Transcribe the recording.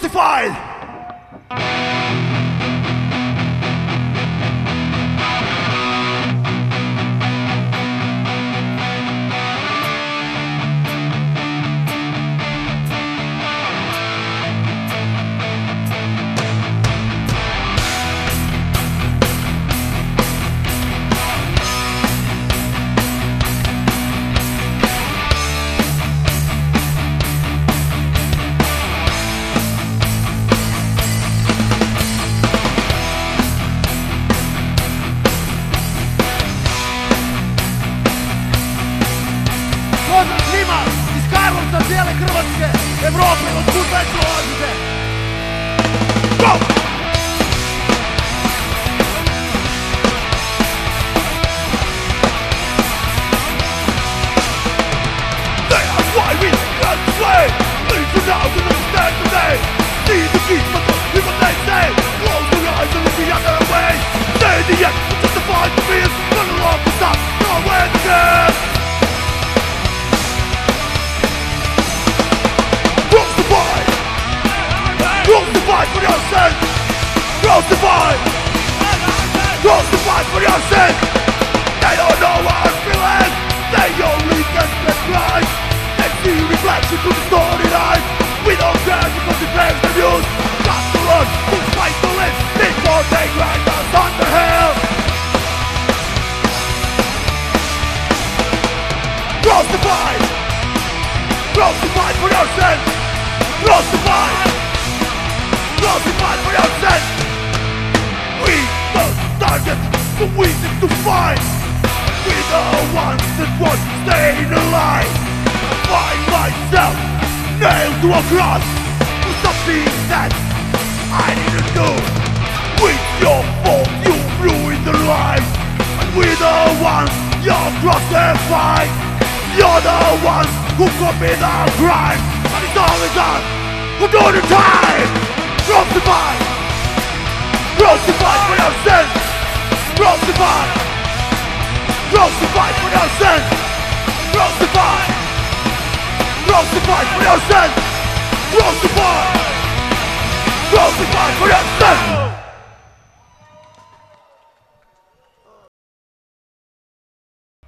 crucified. Svima iz Karlovca, cijele Hrvatske, Evrope, od kud već dolazite. Go! Crucified! Crucified for your sin! They don't know what I'm feeling! They only can describe! They see reflection through the distorted eyes! We don't care because it bears the news! Got to run despite the live before they grind us under hell! Crucified! Crucified for your sin! The reason to fight! We're the ones that want to stay alive! I find myself nailed to a cross for something that I didn't do! With your fault you ruined their lives! And we're the ones you're crucified! You're the ones who commit the crime And it's always us who do the time Crucified Crucified for your sins Crucified Crucified for your sins Crucified Crucified for your sins Crucified Crucified for your sins